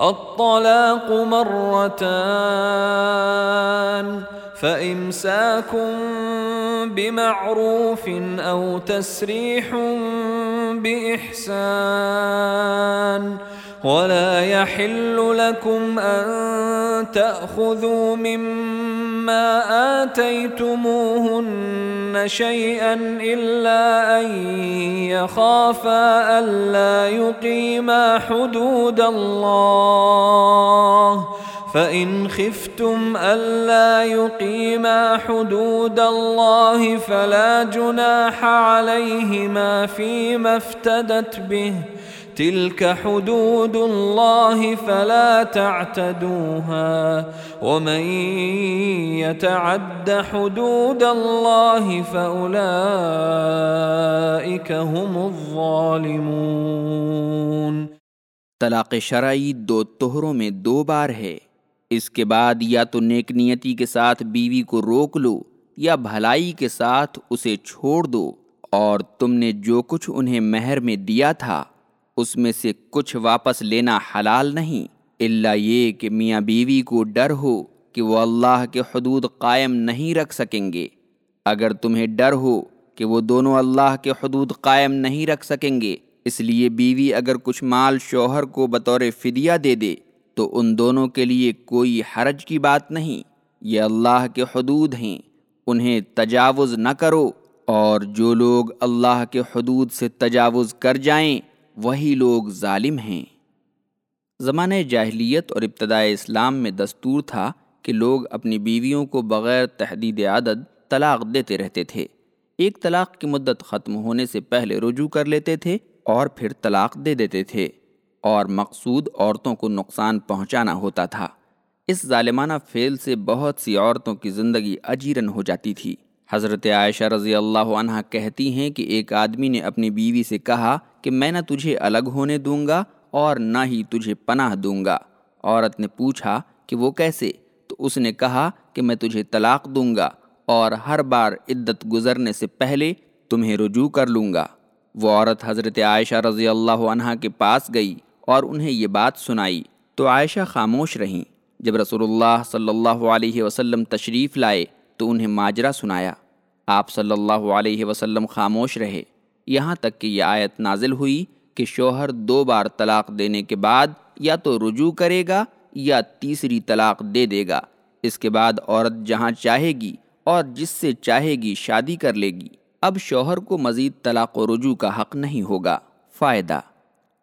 الطلاق مرتان فإمساك بمعروف أو تسريح بإحسان ولا يحل لكم أن تأخذوا مما آتيتموهن شيئا إلا أن يخافا ألا يقيما حدود الله. فإن خفتم ألا يقيما حدود الله فلا جناح عليهما فيما افتدت به. تلك حدود الله فلا تعتدوها ومن يتعد حدود الله فأولئك هم الظالمون طلاق شرعی دو تہروں میں دو بار ہے۔ اس کے بعد یا تو نیک نیتی کے ساتھ بیوی کو روک لو یا بھلائی کے ساتھ اسے چھوڑ دو اور تم نے جو کچھ انہیں مہر میں دیا تھا اس میں سے کچھ واپس لینا حلال نہیں اللہ یہ کہ میاں بیوی کو ڈر ہو کہ وہ اللہ کے حدود قائم نہیں رکھ سکیں گے۔ اگر تمہیں ڈر ہو کہ وہ دونوں اللہ کے حدود قائم نہیں رکھ سکیں گے، اس لیے بیوی اگر کچھ مال شوہر کو بطور فدیہ دے دے، تو ان دونوں کے لیے کوئی حرج کی بات نہیں۔ یہ اللہ کے حدود ہیں، انہیں تجاوز نہ کرو۔ اور جو لوگ اللہ کے حدود سے تجاوز کر جائیں وہی لوگ ظالم ہیں۔ زمانہ جاہلیت اور ابتدائے اسلام میں دستور تھا کہ لوگ اپنی بیویوں کو بغیر تحدید عدد طلاق دیتے رہتے تھے۔ ایک طلاق کی مدت ختم ہونے سے پہلے رجوع کر لیتے تھے اور پھر طلاق دے دیتے تھے اور مقصود عورتوں کو نقصان پہنچانا ہوتا تھا۔ اس ظالمانہ فعل سے بہت سی عورتوں کی زندگی اجیرن ہو جاتی تھی۔ حضرت عائشہ رضی اللہ عنہ کہتی ہیں کہ ایک آدمی نے اپنی بیوی سے کہا کہ میں نہ تجھے الگ ہونے دوں گا اور نہ ہی تجھے پناہ دوں گا۔ عورت نے پوچھا کہ وہ کیسے؟ تو اس نے کہا کہ میں تجھے طلاق دوں گا اور ہر بار عدت گزرنے سے پہلے تمہیں رجوع کر لوں گا۔ وہ عورت حضرت عائشہ رضی اللہ عنہ کے پاس گئی اور انہیں یہ بات سنائی۔ تو عائشہ خاموش رہیں۔ جب رسول اللہ صلی اللہ علیہ وسلم تشریف لائے تو انہیں ماجرہ سنایا۔ آپ صلی اللہ علیہ وسلم خاموش رہے۔ یہاں تک کہ یہ آیت نازل ہوئی کہ شوہر دو بار طلاق دینے کے بعد یا تو رجوع کرے گا یا تیسری طلاق دے دے گا۔ اس کے بعد عورت جہاں چاہے گی اور جس سے چاہے گی شادی کر لے گی۔ اب شوہر کو مزید طلاق و رجوع کا حق نہیں ہوگا۔ فائدہ۔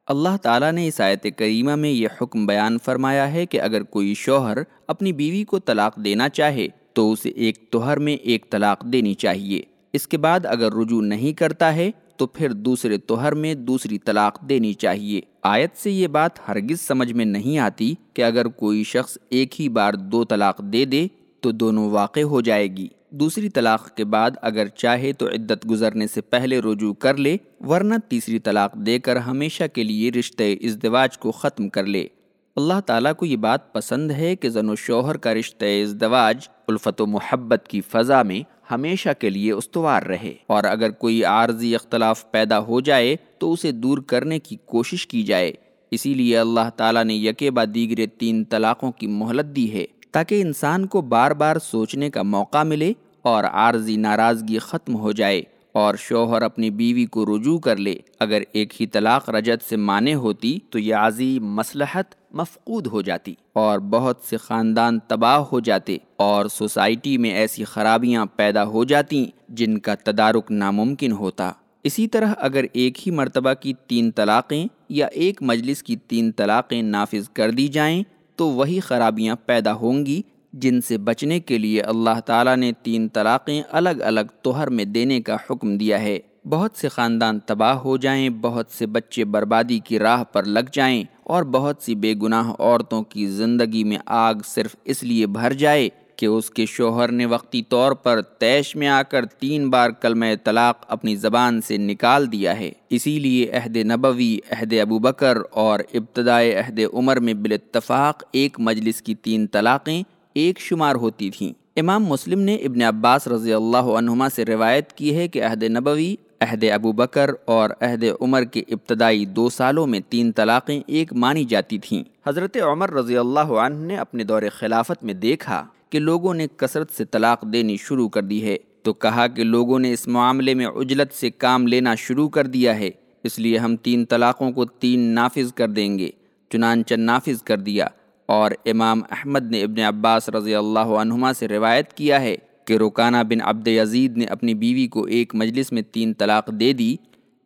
اللہ تعالیٰ نے اس آیت کریمہ میں یہ حکم بیان فرمایا ہے کہ اگر کوئی شوہر اپنی بیوی کو طلاق دینا چاہے تو اسے ایک توہر میں ایک طلاق دینی چاہیے۔ اس کے بعد اگر رجوع نہیں کرتا ہے، تو پھر دوسرے توہر میں دوسری طلاق دینی چاہیے۔ آیت سے یہ بات ہرگز سمجھ میں نہیں آتی کہ اگر کوئی شخص ایک ہی بار دو طلاق دے دے، تو دونوں واقع ہو جائے گی۔ دوسری طلاق کے بعد اگر چاہے تو عدت گزرنے سے پہلے رجوع کر لے، ورنہ تیسری طلاق دے کر ہمیشہ کے لیے رشتے ازدواج کو ختم کر لے۔ اللہ تعالیٰ کو یہ بات پسند ہے کہ زن و شوہر کا رشتہ ازدواج، الفت و محبت کی فضا میں ہمیشہ کے لیے استوار رہے۔ اور اگر کوئی عارضی اختلاف پیدا ہو جائے تو اسے دور کرنے کی کوشش کی جائے۔ اسی لیے اللہ تعالیٰ نے یکے بعد دیگر تین طلاقوں کی مہلت دی ہے تاکہ انسان کو بار بار سوچنے کا موقع ملے اور عارضی ناراضگی ختم ہو جائے۔ اور شوہر اپنی بیوی کو رجوع کر لے۔ اگر ایک ہی طلاق رجت سے مانے ہوتی تو یہ عظیم مسلحت مفقود ہو جاتی اور بہت سے خاندان تباہ ہو جاتے اور سوسائٹی میں ایسی خرابیاں پیدا ہو جاتی جن کا تدارک ناممکن ہوتا۔ اسی طرح اگر ایک ہی مرتبہ کی تین طلاقیں یا ایک مجلس کی تین طلاقیں نافذ کر دی جائیں تو وہی خرابیاں پیدا ہوں گی جن سے بچنے کے لیے اللہ تعالیٰ نے تین طلاقیں الگ الگ توہر میں دینے کا حکم دیا ہے۔ بہت سے خاندان تباہ ہو جائیں، بہت سے بچے بربادی کی راہ پر لگ جائیں اور بہت سی بے گناہ عورتوں کی زندگی میں آگ صرف اس لیے بھر جائے کہ اس کے شوہر نے وقتی طور پر تیش میں آ کر تین بار کلمہ طلاق اپنی زبان سے نکال دیا ہے۔ اسی لیے عہد نبوی، عہد ابو بکر اور ابتدائے عہد عمر میں بالاتفاق ایک مجلس کی تین طلاقیں ایک شمار ہوتی تھیں۔ امام مسلم نے ابن عباس رضی اللہ عنہما سے روایت کی ہے کہ عہد نبوی، عہد ابو بکر اور عہد عمر کے ابتدائی دو سالوں میں تین طلاقیں ایک مانی جاتی تھیں۔ حضرت عمر رضی اللہ عنہ نے اپنے دور خلافت میں دیکھا کہ لوگوں نے کثرت سے طلاق دینی شروع کر دی ہے۔ تو کہا کہ لوگوں نے اس معاملے میں عجلت سے کام لینا شروع کر دیا ہے۔ اس لیے ہم تین طلاقوں کو تین نافذ کر دیں گے، چنانچہ نافذ کر دیا۔ اور امام احمد نے ابن عباس رضی اللہ عنہما سے روایت کیا ہے کہ رکانہ بن عبد یزید نے اپنی بیوی کو ایک مجلس میں تین طلاق دے دی،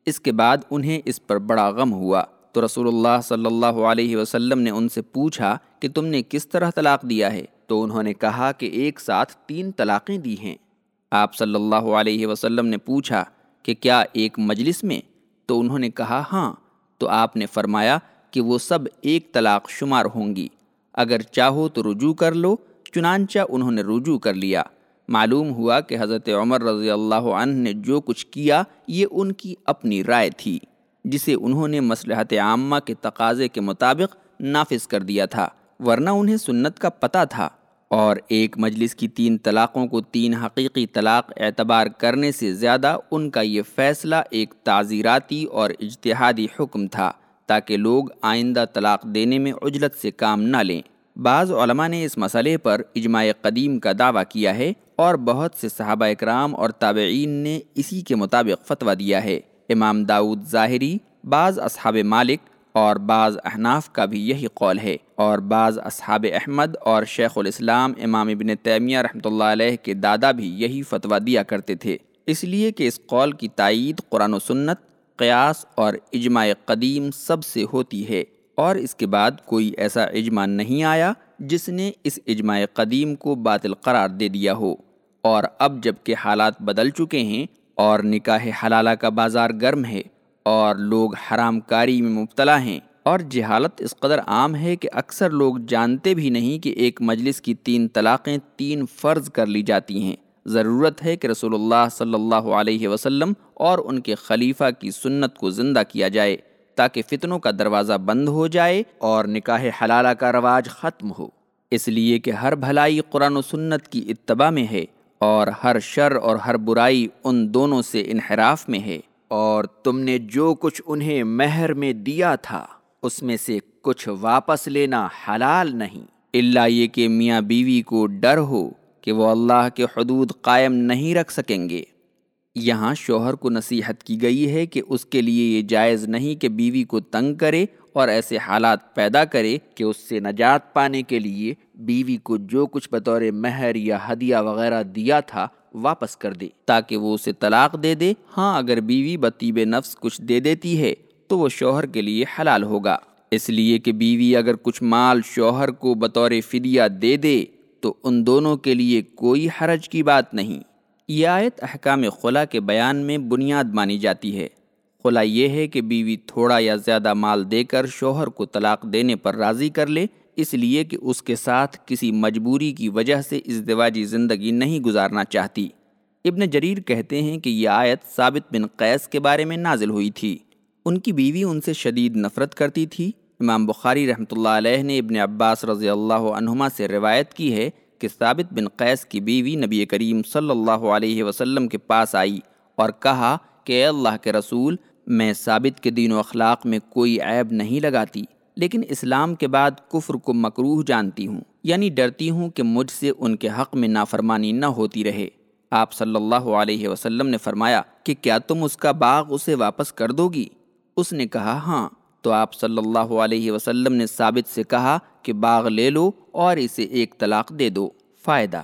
اس کے بعد انہیں اس پر بڑا غم ہوا۔ تو رسول اللہ صلی اللہ علیہ وسلم نے ان سے پوچھا کہ تم نے کس طرح طلاق دیا ہے؟ تو انہوں نے کہا کہ ایک ساتھ تین طلاقیں دی ہیں۔ آپ صلی اللہ علیہ وسلم نے پوچھا کہ کیا ایک مجلس میں؟ تو انہوں نے کہا ہاں۔ تو آپ نے فرمایا کہ وہ سب ایک طلاق شمار ہوں گی۔ اگر چاہو تو رجوع کر لو، چنانچہ انہوں نے رجوع کر لیا۔ معلوم ہوا کہ حضرت عمر رضی اللہ عنہ نے جو کچھ کیا، یہ ان کی اپنی رائے تھی، جسے انہوں نے مصلحت عامہ کے تقاضے کے مطابق نافذ کر دیا تھا، ورنہ انہیں سنت کا پتہ تھا۔ اور ایک مجلس کی تین طلاقوں کو تین حقیقی طلاق اعتبار کرنے سے زیادہ ان کا یہ فیصلہ ایک تعزیراتی اور اجتہادی حکم تھا۔ تاکہ لوگ آئندہ طلاق دینے میں عجلت سے کام نہ لیں۔ بعض علماء نے اس مسئلے پر اجماع قدیم کا دعویٰ کیا ہے اور بہت سے صحابہ اکرام اور تابعین نے اسی کے مطابق فتویٰ دیا ہے۔ امام داود ظاہری، بعض اصحاب مالک اور بعض احناف کا بھی یہی قول ہے۔ اور بعض اصحاب احمد اور شیخ الاسلام امام ابن تیمیہ رحمۃ اللہ علیہ کے دادا بھی یہی فتویٰ دیا کرتے تھے۔ اس لیے کہ اس قول کی تائید قرآن و سنت قیاس اور اجماع قدیم سب سے ہوتی ہے اور اس کے بعد کوئی ایسا اجماع نہیں آیا جس نے اس اجماع قدیم کو باطل قرار دے دیا ہو۔ اور اب جبکہ حالات بدل چکے ہیں اور نکاح حلالہ کا بازار گرم ہے اور لوگ حرام کاری میں مبتلا ہیں اور جہالت اس قدر عام ہے کہ اکثر لوگ جانتے بھی نہیں کہ ایک مجلس کی تین طلاقیں تین فرض کر لی جاتی ہیں۔ ضرورت ہے کہ رسول اللہ صلی اللہ علیہ وسلم اور ان کے خلیفہ کی سنت کو زندہ کیا جائے تاکہ فتنوں کا دروازہ بند ہو جائے اور نکاح حلالہ کا رواج ختم ہو۔ اس لیے کہ ہر بھلائی قرآن و سنت کی اتباع میں ہے اور ہر شر اور ہر برائی ان دونوں سے انحراف میں ہے۔ اور تم نے جو کچھ انہیں مہر میں دیا تھا، اس میں سے کچھ واپس لینا حلال نہیں۔ اللہ یہ کہ میاں بیوی کو ڈر ہو کہ وہ اللہ کے حدود قائم نہیں رکھ سکیں گے۔ یہاں شوہر کو نصیحت کی گئی ہے کہ اس کے لیے یہ جائز نہیں کہ بیوی کو تنگ کرے اور ایسے حالات پیدا کرے کہ اس سے نجات پانے کے لیے بیوی کو جو کچھ بطور مہر یا ہدیہ وغیرہ دیا تھا واپس کر دے تاکہ وہ اسے طلاق دے دے۔ ہاں اگر بیوی بطیب نفس کچھ دے دیتی ہے تو وہ شوہر کے لیے حلال ہوگا۔ اس لیے کہ بیوی اگر کچھ مال شوہر کو بطور فدیہ دے دے تو ان دونوں کے لیے کوئی حرج کی بات نہیں۔ یہ آیت احکام خلا کے بیان میں بنیاد مانی جاتی ہے۔ خلا یہ ہے کہ بیوی تھوڑا یا زیادہ مال دے کر شوہر کو طلاق دینے پر راضی کر لے، اس لیے کہ اس کے ساتھ کسی مجبوری کی وجہ سے ازدواجی زندگی نہیں گزارنا چاہتی۔ ابن جریر کہتے ہیں کہ یہ آیت ثابت بن قیس کے بارے میں نازل ہوئی تھی۔ ان کی بیوی ان سے شدید نفرت کرتی تھی۔ امام بخاری رحمۃ اللہ علیہ نے ابن عباس رضی اللہ عنہما سے روایت کی ہے کہ ثابت بن قیس کی بیوی نبی کریم صلی اللہ علیہ وسلم کے پاس آئی اور کہا کہ اے اللہ کے رسول، میں ثابت کے دین و اخلاق میں کوئی عیب نہیں لگاتی، لیکن اسلام کے بعد کفر کو مکروح جانتی ہوں یعنی ڈرتی ہوں کہ مجھ سے ان کے حق میں نافرمانی نہ ہوتی رہے۔ آپ صلی اللہ علیہ وسلم نے فرمایا کہ کیا تم اس کا باغ اسے واپس کر دو گی؟ اس نے کہا ہاں۔ تو آپ صلی اللہ علیہ وسلم نے ثابت سے کہا کہ باغ لے لو اور اسے ایک طلاق دے دو۔ فائدہ۔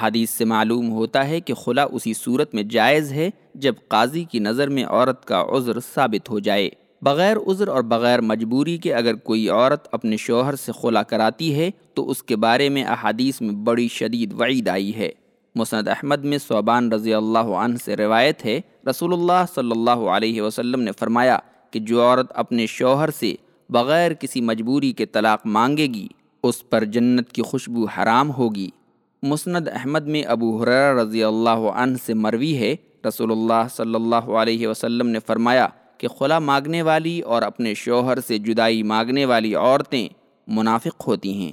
حدیث سے معلوم ہوتا ہے کہ خلا اسی صورت میں جائز ہے جب قاضی کی نظر میں عورت کا عذر ثابت ہو جائے۔ بغیر عذر اور بغیر مجبوری کے اگر کوئی عورت اپنے شوہر سے خلا کراتی ہے تو اس کے بارے میں احادیث میں بڑی شدید وعید آئی ہے۔ مسند احمد میں صوبان رضی اللہ عنہ سے روایت ہے، رسول اللہ صلی اللہ علیہ وسلم نے فرمایا کہ جو عورت اپنے شوہر سے بغیر کسی مجبوری کے طلاق مانگے گی، اس پر جنت کی خوشبو حرام ہوگی۔ مسند احمد میں ابو حرار رضی اللہ عنہ سے مروی ہے۔ رسول اللہ صلی اللہ علیہ وسلم نے فرمایا کہ خلا مانگنے والی اور اپنے شوہر سے جدائی مانگنے والی عورتیں منافق ہوتی ہیں۔